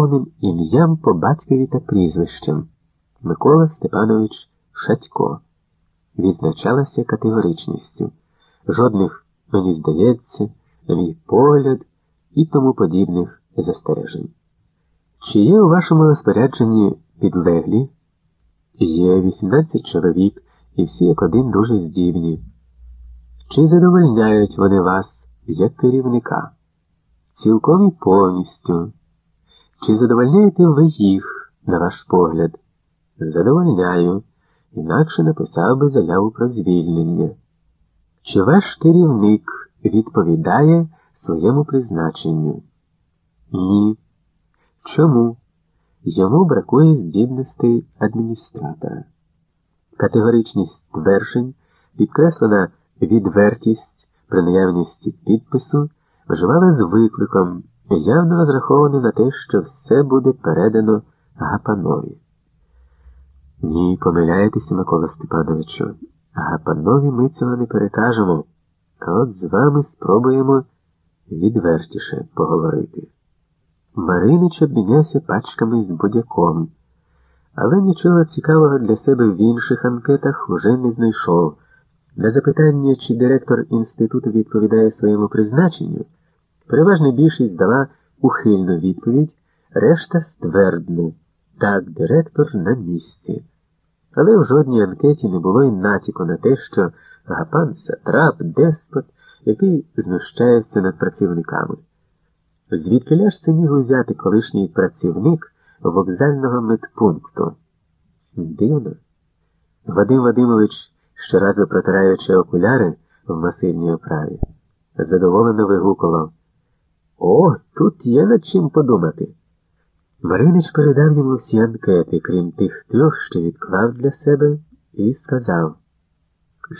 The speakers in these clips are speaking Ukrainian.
повним ім'ям по батькові та прізвищем Микола Степанович Шатько. Відзначалася категоричністю. Жодних, мені здається, мій погляд і тому подібних застережень. Чи є у вашому розпорядженні підлеглі? Є 18 чоловік, і всі як один дуже здібні. Чи задовольняють вони вас як керівника? Цілком і повністю. Чи задовольняєте ви їх, на ваш погляд? Задовольняю, інакше написав би заяву про звільнення. Чи ваш керівник відповідає своєму призначенню? Ні. Чому? Йому бракує здібностей адміністратора. Категоричність тверджень, підкреслена відвертість при наявності підпису, вживала з викликом, явно розрахований на те, що все буде передано Гапанові. Ні, помиляєтеся, Микола Степановичу. Гапанові ми цього не перекажемо, а от з вами спробуємо відвертіше поговорити. Маринич обмінявся пачками з будяком, але нічого цікавого для себе в інших анкетах уже не знайшов. На запитання, чи директор інституту відповідає своєму призначенню, переважна більшість дала ухильну відповідь, решта ствердну так, директор на місці. Але в жодній анкеті не було й натяку на те, що Гапан сатрап, деспот, який знущається над працівниками. Звідки ляж це міг узяти колишній працівник вокзального медпункту? Дивно. Вадим Вадимович, щоразу протираючи окуляри в масивній оправі, задоволено вигукував. О, тут є над чим подумати. Маринич передав йому всі анкети, крім тих трьох, що відклав для себе, і сказав,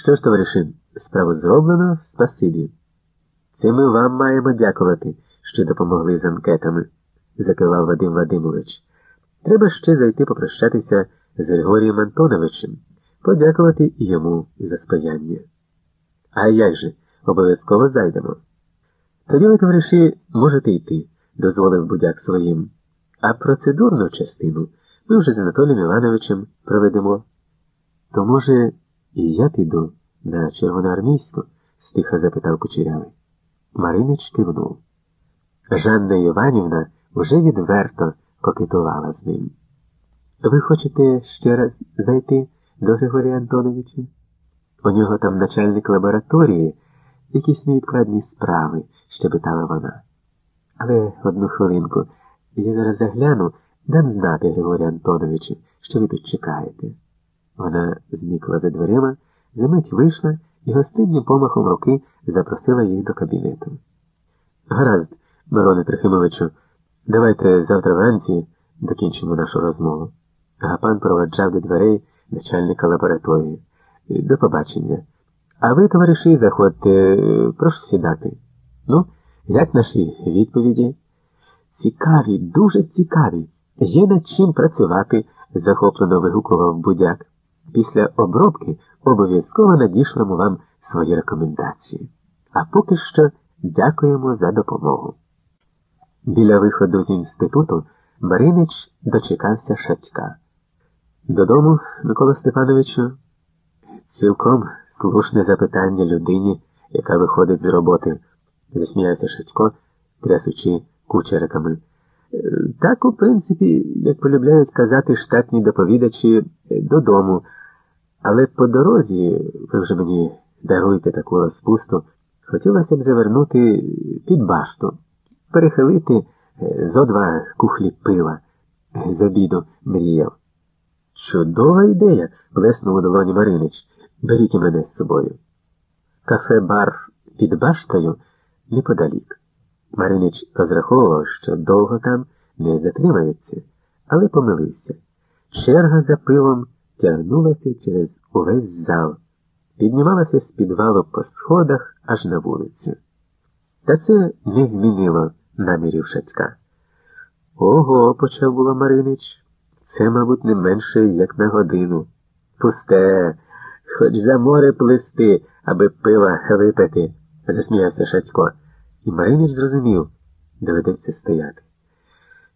що ж, товаришин, справу зроблено, спасибі. Це ми вам маємо дякувати що допомогли з анкетами, закивав Вадим Вадимович. Треба ще зайти попрощатися з Григорієм Антоновичем, подякувати йому за спаяння. А як же, обов'язково зайдемо. Тоді ви, товариші, можете йти, дозволив будяк своїм. А процедурну частину ми вже з Анатолієм Івановичем проведемо. То, може, і я піду на червоноармійську? стиха запитав кучерявий. Маринич кивнув. Жанна Іванівна вже відверто кокетувала з ним. Ви хочете ще раз зайти до Григорія Антоновича? У нього там начальник лабораторії, якісь невідкладні справи, щебетала вона. Але одну хвилинку, я зараз загляну, дам знати Григорію Антоновичу, що ви тут чекаєте. Вона зникла за дверима, замить вийшла і гостинним помахом руки запросила їх до кабінету. Гаразд. Мироне Трохимовичу, давайте завтра вранці докінчимо нашу розмову. Гапан проведжав до дверей начальника лабораторії. До побачення. А ви, товариші, заходьте, прошу сідати. Ну, як наші відповіді? Цікаві, дуже цікаві. Є над чим працювати, захоплено вигукував будяк. Після обробки обов'язково надішлемо вам свої рекомендації. А поки що дякуємо за допомогу. Біля виходу з інституту Маринич дочекався шатька. Додому, Микола Степановичу, цілком слушне запитання людині, яка виходить з роботи, засміявся Шатько, трясучи кучериками. Так, у принципі, як полюбляють казати штатні доповідачі, додому. Але по дорозі, ви вже мені даруєте таку розпусту, хотілося б завернути під башту перехилити е, зо два кухлі пива. З обіду мріяв. Чудова ідея, плеснув у долоні Маринич. Беріть мене з собою. Кафе бар під баштою неподалік. Маринич розраховував, що довго там не затримається, але помилився. Черга за пивом тягнулася через увесь зал, піднімалася з підвалу по сходах аж на вулицю. Та це не змінило намірів Шацька. Ого, почав було Маринич. Це, мабуть, не менше, як на годину. Пусте, хоч за море плисти, аби пива випити, засміявся Шацько. І Маринич зрозумів, доведеться стояти.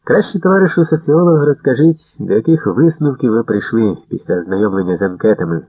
Краще, товаришу соціолога, розкажіть, до яких висновків ви прийшли після ознайомлення з анкетами.